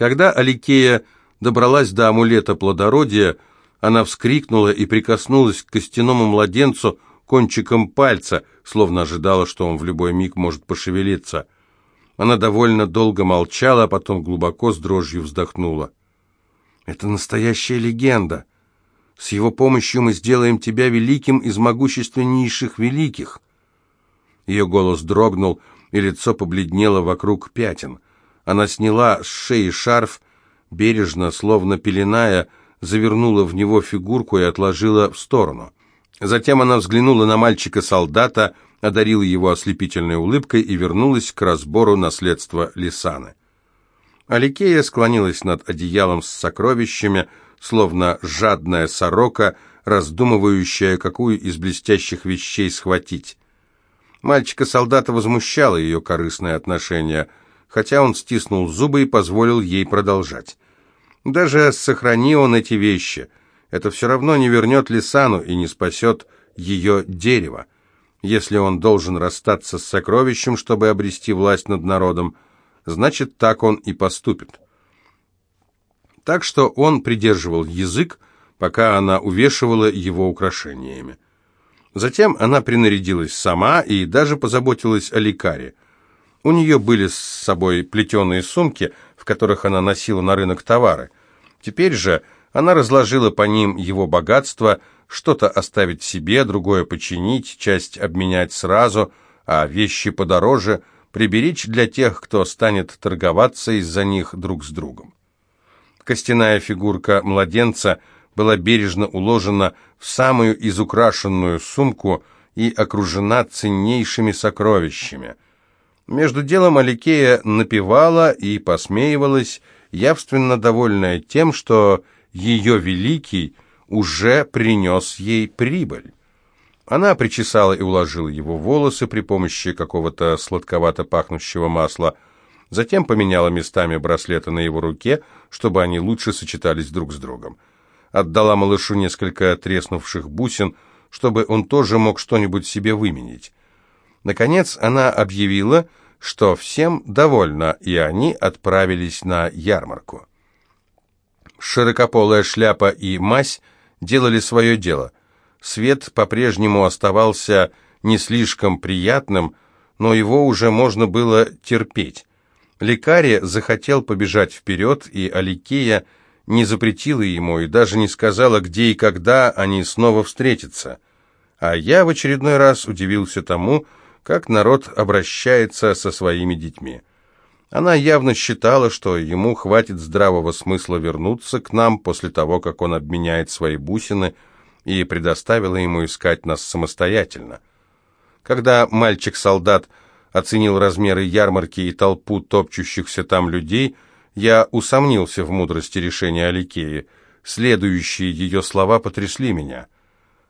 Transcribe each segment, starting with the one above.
Когда Аликея добралась до амулета плодородия, она вскрикнула и прикоснулась к костяному младенцу кончиком пальца, словно ожидала, что он в любой миг может пошевелиться. Она довольно долго молчала, а потом глубоко с дрожью вздохнула. «Это настоящая легенда. С его помощью мы сделаем тебя великим из могущественнейших великих». Ее голос дрогнул, и лицо побледнело вокруг пятен. Она сняла с шеи шарф, бережно, словно пеленая, завернула в него фигурку и отложила в сторону. Затем она взглянула на мальчика-солдата, одарила его ослепительной улыбкой и вернулась к разбору наследства Лисаны. Аликея склонилась над одеялом с сокровищами, словно жадная сорока, раздумывающая, какую из блестящих вещей схватить. Мальчика-солдата возмущало ее корыстное отношение, хотя он стиснул зубы и позволил ей продолжать. Даже сохрани он эти вещи, это все равно не вернет Лисану и не спасет ее дерево. Если он должен расстаться с сокровищем, чтобы обрести власть над народом, значит, так он и поступит. Так что он придерживал язык, пока она увешивала его украшениями. Затем она принарядилась сама и даже позаботилась о лекаре. У нее были с собой плетеные сумки, в которых она носила на рынок товары. Теперь же она разложила по ним его богатство, что-то оставить себе, другое починить, часть обменять сразу, а вещи подороже приберечь для тех, кто станет торговаться из-за них друг с другом. Костяная фигурка младенца была бережно уложена в самую изукрашенную сумку и окружена ценнейшими сокровищами. Между делом Аликея напевала и посмеивалась, явственно довольная тем, что ее великий уже принес ей прибыль. Она причесала и уложила его волосы при помощи какого-то сладковато пахнущего масла, затем поменяла местами браслеты на его руке, чтобы они лучше сочетались друг с другом отдала малышу несколько треснувших бусин, чтобы он тоже мог что-нибудь себе выменить. Наконец она объявила, что всем довольна, и они отправились на ярмарку. Широкополая шляпа и мазь делали свое дело. Свет по-прежнему оставался не слишком приятным, но его уже можно было терпеть. Лекарь захотел побежать вперед, и Аликея – не запретила ему и даже не сказала, где и когда они снова встретятся. А я в очередной раз удивился тому, как народ обращается со своими детьми. Она явно считала, что ему хватит здравого смысла вернуться к нам после того, как он обменяет свои бусины, и предоставила ему искать нас самостоятельно. Когда мальчик-солдат оценил размеры ярмарки и толпу топчущихся там людей – я усомнился в мудрости решения Аликеи. Следующие ее слова потрясли меня.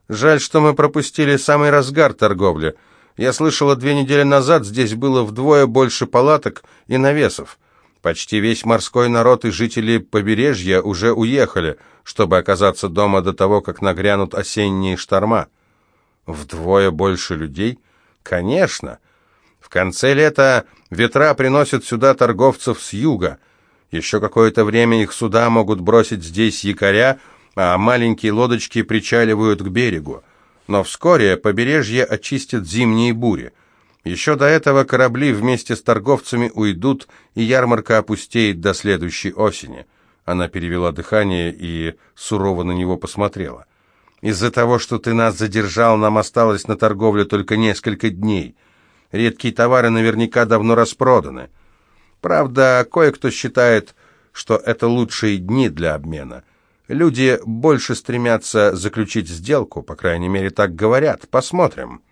«Жаль, что мы пропустили самый разгар торговли. Я слышала, две недели назад здесь было вдвое больше палаток и навесов. Почти весь морской народ и жители побережья уже уехали, чтобы оказаться дома до того, как нагрянут осенние шторма. Вдвое больше людей? Конечно. В конце лета ветра приносят сюда торговцев с юга — еще какое-то время их суда могут бросить здесь якоря, а маленькие лодочки причаливают к берегу. Но вскоре побережье очистят зимние бури. Еще до этого корабли вместе с торговцами уйдут, и ярмарка опустеет до следующей осени. Она перевела дыхание и сурово на него посмотрела. «Из-за того, что ты нас задержал, нам осталось на торговле только несколько дней. Редкие товары наверняка давно распроданы». Правда, кое-кто считает, что это лучшие дни для обмена. Люди больше стремятся заключить сделку, по крайней мере, так говорят. Посмотрим.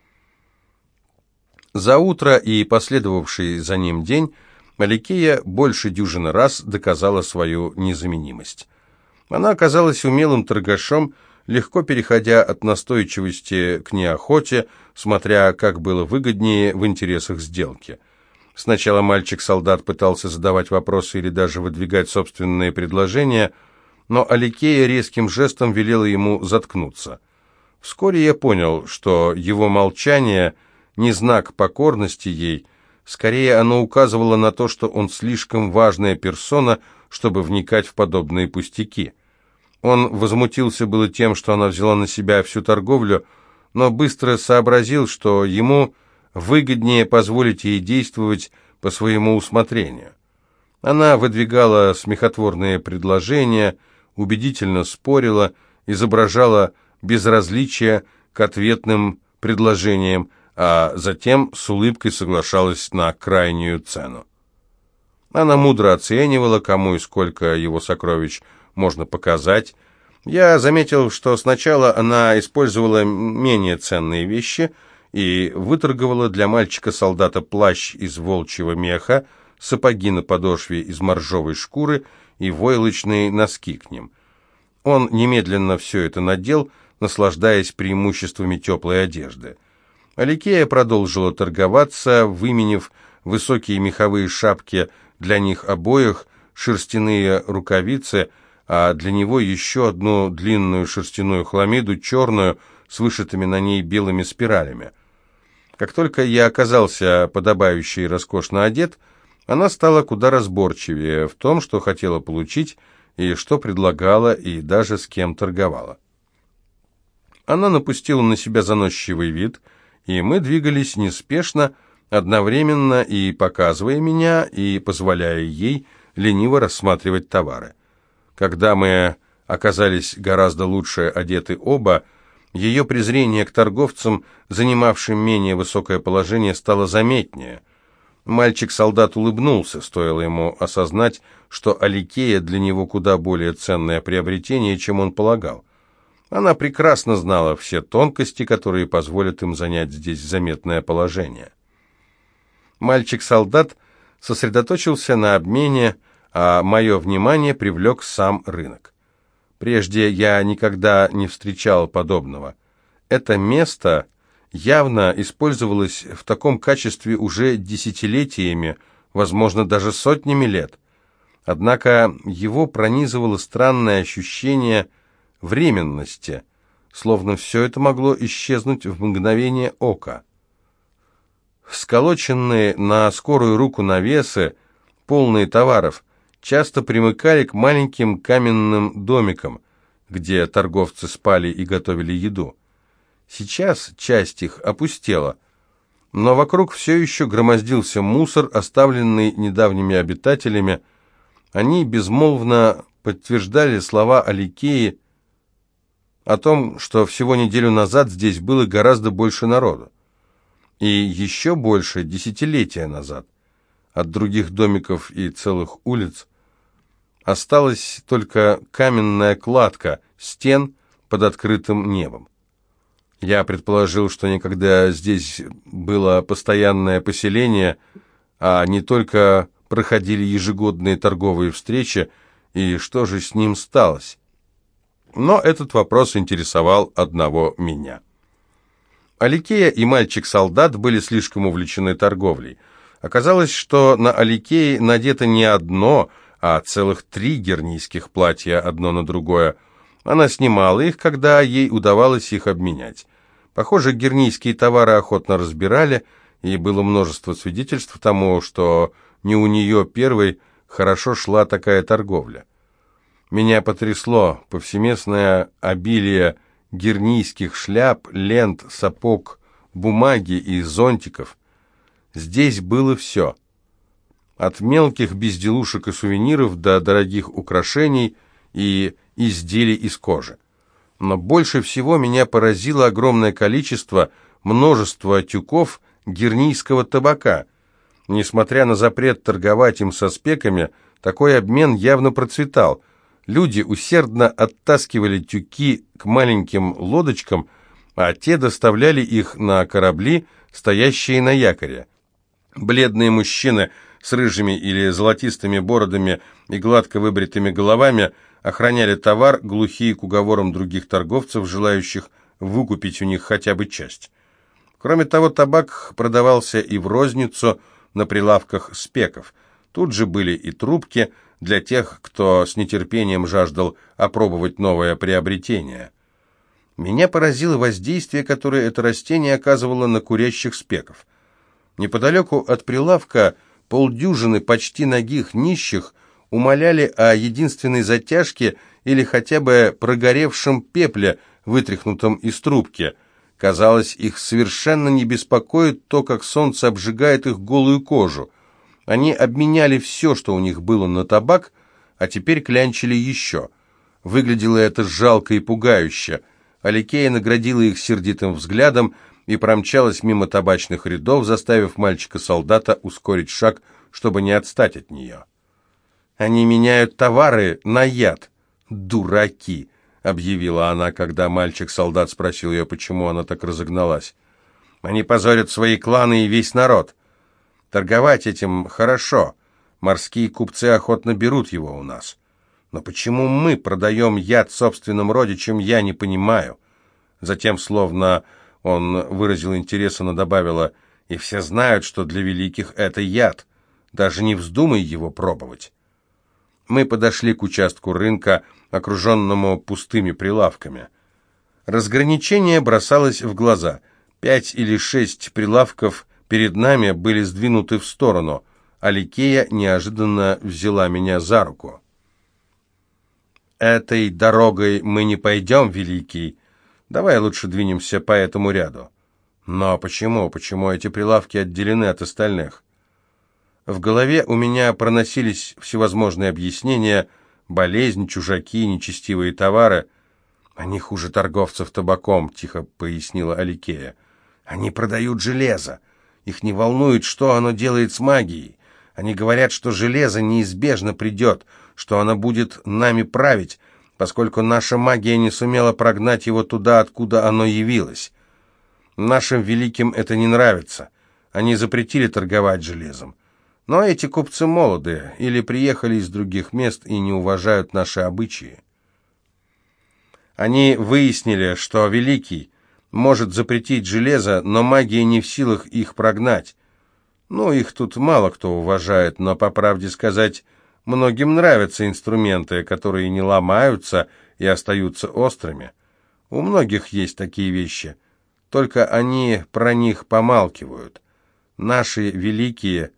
За утро и последовавший за ним день Маликея больше дюжины раз доказала свою незаменимость. Она оказалась умелым торгашом, легко переходя от настойчивости к неохоте, смотря как было выгоднее в интересах сделки. Сначала мальчик-солдат пытался задавать вопросы или даже выдвигать собственные предложения, но Аликея резким жестом велела ему заткнуться. Вскоре я понял, что его молчание не знак покорности ей, Скорее, оно указывало на то, что он слишком важная персона, чтобы вникать в подобные пустяки. Он возмутился было тем, что она взяла на себя всю торговлю, но быстро сообразил, что ему выгоднее позволить ей действовать по своему усмотрению. Она выдвигала смехотворные предложения, убедительно спорила, изображала безразличие к ответным предложениям, а затем с улыбкой соглашалась на крайнюю цену. Она мудро оценивала, кому и сколько его сокровищ можно показать. Я заметил, что сначала она использовала менее ценные вещи и выторговала для мальчика-солдата плащ из волчьего меха, сапоги на подошве из моржовой шкуры и войлочные носки к ним. Он немедленно все это надел, наслаждаясь преимуществами теплой одежды. Аликея продолжила торговаться, выменив высокие меховые шапки для них обоих, шерстяные рукавицы, а для него еще одну длинную шерстяную хламиду, черную, с вышитыми на ней белыми спиралями. Как только я оказался подобающий и роскошно одет, она стала куда разборчивее в том, что хотела получить, и что предлагала, и даже с кем торговала. Она напустила на себя заносчивый вид, и мы двигались неспешно, одновременно и показывая меня, и позволяя ей лениво рассматривать товары. Когда мы оказались гораздо лучше одеты оба, ее презрение к торговцам, занимавшим менее высокое положение, стало заметнее. Мальчик-солдат улыбнулся, стоило ему осознать, что Аликея для него куда более ценное приобретение, чем он полагал. Она прекрасно знала все тонкости, которые позволят им занять здесь заметное положение. Мальчик-солдат сосредоточился на обмене, а мое внимание привлек сам рынок. Прежде я никогда не встречал подобного. Это место явно использовалось в таком качестве уже десятилетиями, возможно, даже сотнями лет. Однако его пронизывало странное ощущение временности, словно все это могло исчезнуть в мгновение ока. Сколоченные на скорую руку навесы, полные товаров, часто примыкали к маленьким каменным домикам, где торговцы спали и готовили еду. Сейчас часть их опустела, но вокруг все еще громоздился мусор, оставленный недавними обитателями. Они безмолвно подтверждали слова Аликеи о том, что всего неделю назад здесь было гораздо больше народу. И еще больше десятилетия назад. От других домиков и целых улиц осталась только каменная кладка стен под открытым небом. Я предположил, что никогда здесь было постоянное поселение, а не только проходили ежегодные торговые встречи, и что же с ним сталось? Но этот вопрос интересовал одного меня. Аликея и мальчик-солдат были слишком увлечены торговлей. Оказалось, что на Аликее надето не одно, а целых три гернийских платья одно на другое. Она снимала их, когда ей удавалось их обменять. Похоже, гернийские товары охотно разбирали, и было множество свидетельств тому, что не у нее первой хорошо шла такая торговля. Меня потрясло повсеместное обилие гернийских шляп, лент, сапог, бумаги и зонтиков. Здесь было все. От мелких безделушек и сувениров до дорогих украшений и изделий из кожи. Но больше всего меня поразило огромное количество, множество тюков гернийского табака. Несмотря на запрет торговать им со спеками, такой обмен явно процветал – Люди усердно оттаскивали тюки к маленьким лодочкам, а те доставляли их на корабли, стоящие на якоре. Бледные мужчины с рыжими или золотистыми бородами и гладко выбритыми головами охраняли товар, глухие к уговорам других торговцев, желающих выкупить у них хотя бы часть. Кроме того, табак продавался и в розницу на прилавках спеков. Тут же были и трубки – для тех, кто с нетерпением жаждал опробовать новое приобретение. Меня поразило воздействие, которое это растение оказывало на курящих спеков. Неподалеку от прилавка полдюжины почти ногих нищих умоляли о единственной затяжке или хотя бы прогоревшем пепле, вытряхнутом из трубки. Казалось, их совершенно не беспокоит то, как солнце обжигает их голую кожу. Они обменяли все, что у них было на табак, а теперь клянчили еще. Выглядело это жалко и пугающе. Аликея наградила их сердитым взглядом и промчалась мимо табачных рядов, заставив мальчика-солдата ускорить шаг, чтобы не отстать от нее. «Они меняют товары на яд. Дураки!» — объявила она, когда мальчик-солдат спросил ее, почему она так разогналась. «Они позорят свои кланы и весь народ. Торговать этим хорошо. Морские купцы охотно берут его у нас. Но почему мы продаем яд собственным родичам, я не понимаю». Затем, словно он выразил интерес, она добавила, «И все знают, что для великих это яд. Даже не вздумай его пробовать». Мы подошли к участку рынка, окруженному пустыми прилавками. Разграничение бросалось в глаза. Пять или шесть прилавков перед нами были сдвинуты в сторону. Аликея неожиданно взяла меня за руку. «Этой дорогой мы не пойдем, Великий. Давай лучше двинемся по этому ряду». «Но почему? Почему эти прилавки отделены от остальных?» В голове у меня проносились всевозможные объяснения, болезнь, чужаки, нечестивые товары. «Они хуже торговцев табаком», — тихо пояснила Аликея. «Они продают железо. Их не волнует, что оно делает с магией. Они говорят, что железо неизбежно придет, что оно будет нами править, поскольку наша магия не сумела прогнать его туда, откуда оно явилось. Нашим великим это не нравится. Они запретили торговать железом. Но эти купцы молоды или приехали из других мест и не уважают наши обычаи. Они выяснили, что Великий может запретить железо, но магия не в силах их прогнать. Ну, их тут мало кто уважает, но, по правде сказать, многим нравятся инструменты, которые не ломаются и остаются острыми. У многих есть такие вещи, только они про них помалкивают. Наши великие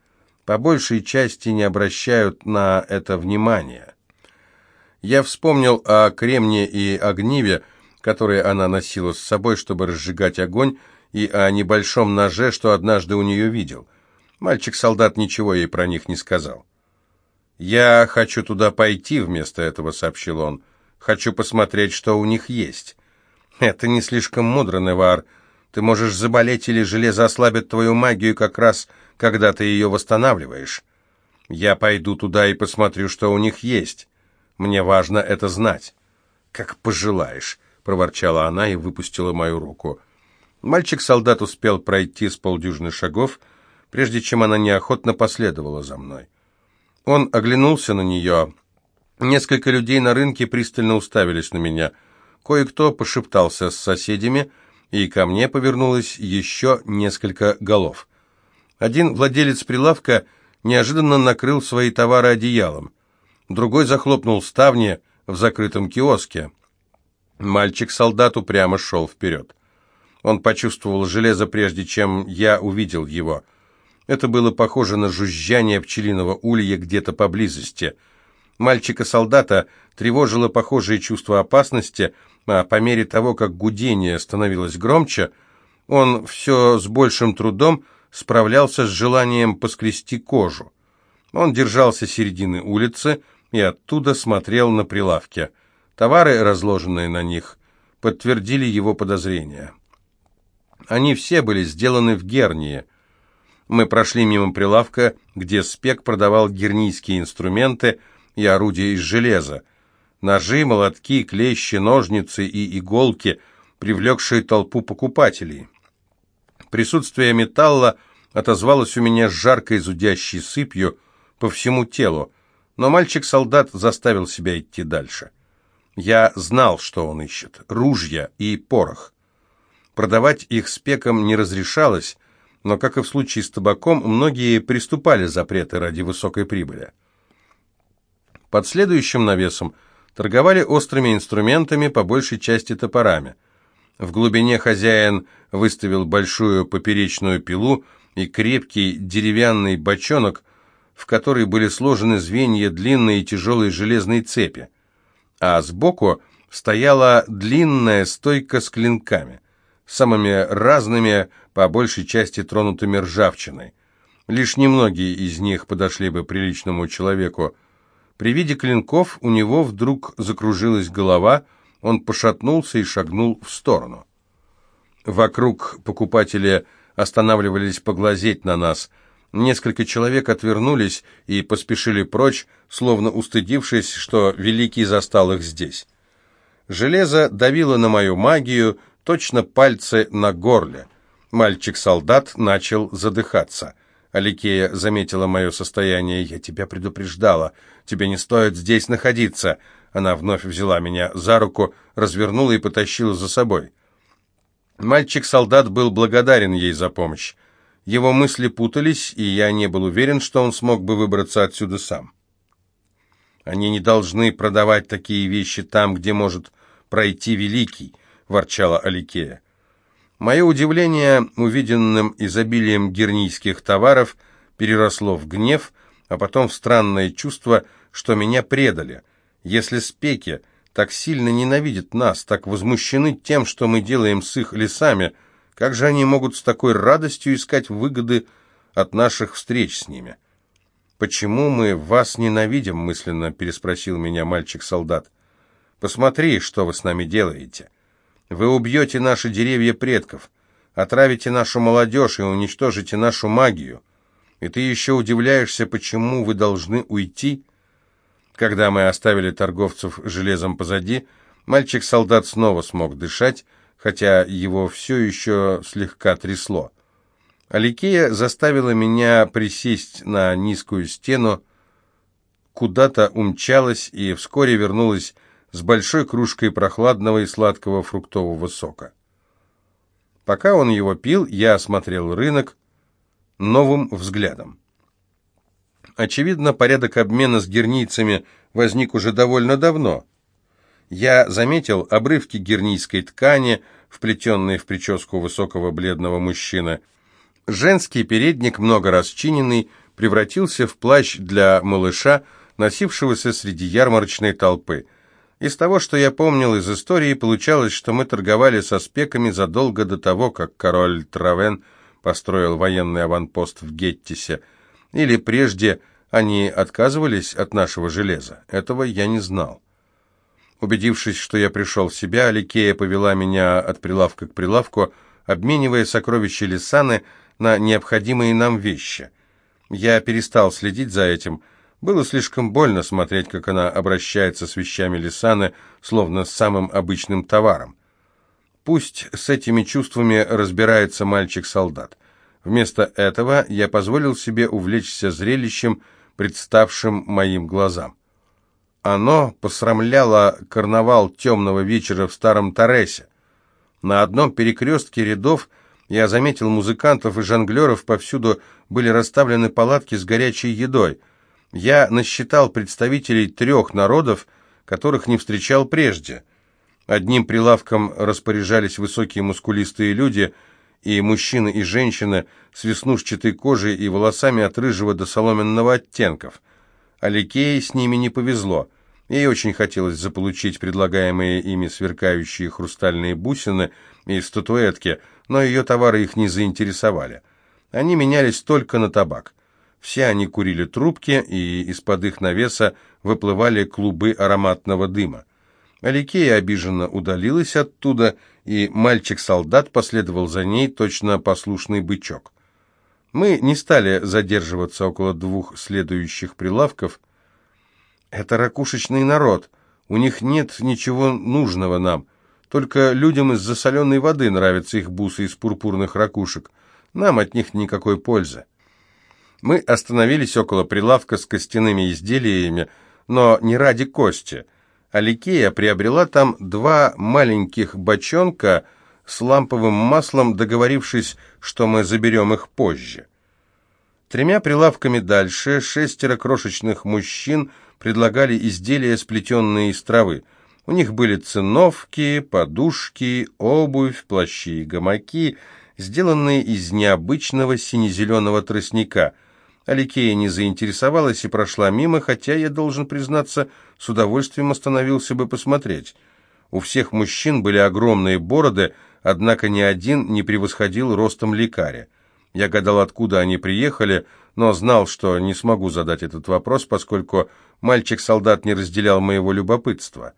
по большей части не обращают на это внимания. Я вспомнил о кремне и огниве, которые она носила с собой, чтобы разжигать огонь, и о небольшом ноже, что однажды у нее видел. Мальчик-солдат ничего ей про них не сказал. «Я хочу туда пойти», — вместо этого сообщил он. «Хочу посмотреть, что у них есть». «Это не слишком мудро, Невар. Ты можешь заболеть или железо ослабит твою магию как раз когда ты ее восстанавливаешь. Я пойду туда и посмотрю, что у них есть. Мне важно это знать». «Как пожелаешь», — проворчала она и выпустила мою руку. Мальчик-солдат успел пройти с полдюжины шагов, прежде чем она неохотно последовала за мной. Он оглянулся на нее. Несколько людей на рынке пристально уставились на меня. Кое-кто пошептался с соседями, и ко мне повернулось еще несколько голов. Один владелец прилавка неожиданно накрыл свои товары одеялом. Другой захлопнул ставни в закрытом киоске. Мальчик-солдат упрямо шел вперед. Он почувствовал железо, прежде чем я увидел его. Это было похоже на жужжание пчелиного улья где-то поблизости. Мальчика-солдата тревожило похожее чувство опасности, а по мере того, как гудение становилось громче, он все с большим трудом справлялся с желанием поскрести кожу. Он держался середины улицы и оттуда смотрел на прилавки. Товары, разложенные на них, подтвердили его подозрения. Они все были сделаны в Гернии. Мы прошли мимо прилавка, где Спек продавал гернийские инструменты и орудия из железа. Ножи, молотки, клещи, ножницы и иголки, привлекшие толпу покупателей. Присутствие металла отозвалось у меня жаркой зудящей сыпью по всему телу, но мальчик-солдат заставил себя идти дальше. Я знал, что он ищет – ружья и порох. Продавать их спеком не разрешалось, но, как и в случае с табаком, многие приступали запреты ради высокой прибыли. Под следующим навесом торговали острыми инструментами, по большей части топорами – в глубине хозяин выставил большую поперечную пилу и крепкий деревянный бочонок, в который были сложены звенья длинной и тяжелой железной цепи. А сбоку стояла длинная стойка с клинками, самыми разными, по большей части тронутыми ржавчиной. Лишь немногие из них подошли бы приличному человеку. При виде клинков у него вдруг закружилась голова, он пошатнулся и шагнул в сторону. Вокруг покупатели останавливались поглазеть на нас. Несколько человек отвернулись и поспешили прочь, словно устыдившись, что Великий застал их здесь. Железо давило на мою магию, точно пальцы на горле. Мальчик-солдат начал задыхаться. Аликея заметила мое состояние. «Я тебя предупреждала. Тебе не стоит здесь находиться». Она вновь взяла меня за руку, развернула и потащила за собой. Мальчик-солдат был благодарен ей за помощь. Его мысли путались, и я не был уверен, что он смог бы выбраться отсюда сам. «Они не должны продавать такие вещи там, где может пройти Великий», — ворчала Аликея. Мое удивление увиденным изобилием гернийских товаров переросло в гнев, а потом в странное чувство, что меня предали. Если спеки так сильно ненавидят нас, так возмущены тем, что мы делаем с их лесами, как же они могут с такой радостью искать выгоды от наших встреч с ними? «Почему мы вас ненавидим?» — мысленно переспросил меня мальчик-солдат. «Посмотри, что вы с нами делаете». Вы убьете наши деревья предков, отравите нашу молодежь и уничтожите нашу магию. И ты еще удивляешься, почему вы должны уйти? Когда мы оставили торговцев железом позади, мальчик-солдат снова смог дышать, хотя его все еще слегка трясло. Аликея заставила меня присесть на низкую стену, куда-то умчалась и вскоре вернулась с большой кружкой прохладного и сладкого фруктового сока. Пока он его пил, я осмотрел рынок новым взглядом. Очевидно, порядок обмена с гернийцами возник уже довольно давно. Я заметил обрывки гернийской ткани, вплетенные в прическу высокого бледного мужчины. Женский передник, много расчиненный, превратился в плащ для малыша, носившегося среди ярмарочной толпы – из того, что я помнил из истории, получалось, что мы торговали со спеками задолго до того, как король Травен построил военный аванпост в Геттисе, или прежде они отказывались от нашего железа. Этого я не знал. Убедившись, что я пришел в себя, Аликея повела меня от прилавка к прилавку, обменивая сокровища Лисаны на необходимые нам вещи. Я перестал следить за этим, было слишком больно смотреть, как она обращается с вещами Лисаны, словно с самым обычным товаром. Пусть с этими чувствами разбирается мальчик-солдат. Вместо этого я позволил себе увлечься зрелищем, представшим моим глазам. Оно посрамляло карнавал темного вечера в Старом Торресе. На одном перекрестке рядов я заметил музыкантов и жонглеров, повсюду были расставлены палатки с горячей едой – я насчитал представителей трех народов, которых не встречал прежде. Одним прилавком распоряжались высокие мускулистые люди, и мужчины и женщины с веснушчатой кожей и волосами от рыжего до соломенного оттенков. Аликее с ними не повезло. Ей очень хотелось заполучить предлагаемые ими сверкающие хрустальные бусины и статуэтки, но ее товары их не заинтересовали. Они менялись только на табак. Все они курили трубки, и из-под их навеса выплывали клубы ароматного дыма. Аликея обиженно удалилась оттуда, и мальчик-солдат последовал за ней, точно послушный бычок. Мы не стали задерживаться около двух следующих прилавков. «Это ракушечный народ. У них нет ничего нужного нам. Только людям из засоленной воды нравятся их бусы из пурпурных ракушек. Нам от них никакой пользы». Мы остановились около прилавка с костяными изделиями, но не ради кости. Аликея приобрела там два маленьких бочонка с ламповым маслом, договорившись, что мы заберем их позже. Тремя прилавками дальше шестеро крошечных мужчин предлагали изделия, сплетенные из травы. У них были циновки, подушки, обувь, плащи и гамаки, сделанные из необычного сине-зеленого тростника. Аликея не заинтересовалась и прошла мимо, хотя, я должен признаться, с удовольствием остановился бы посмотреть. У всех мужчин были огромные бороды, однако ни один не превосходил ростом лекаря. Я гадал, откуда они приехали, но знал, что не смогу задать этот вопрос, поскольку мальчик-солдат не разделял моего любопытства.